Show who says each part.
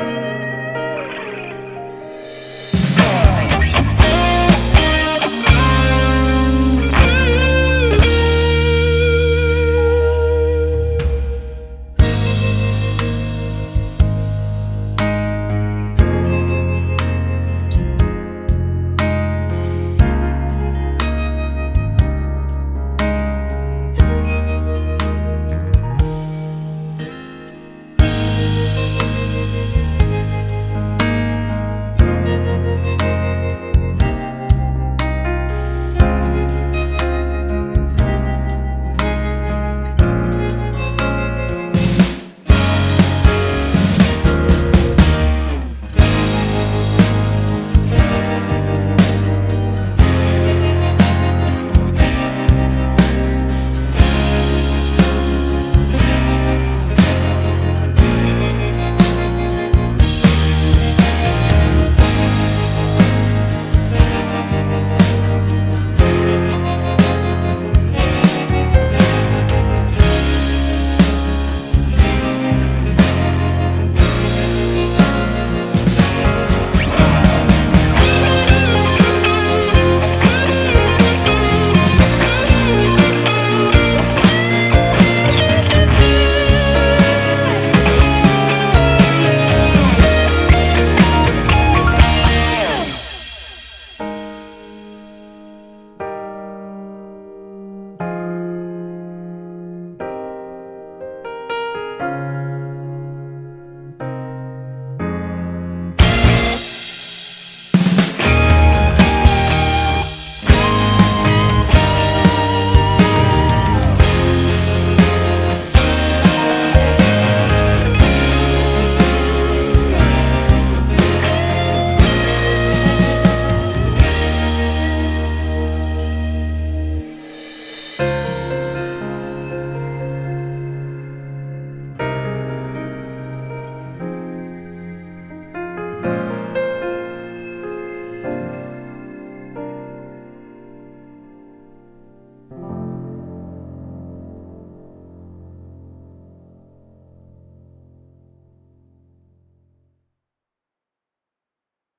Speaker 1: Bye. Amen.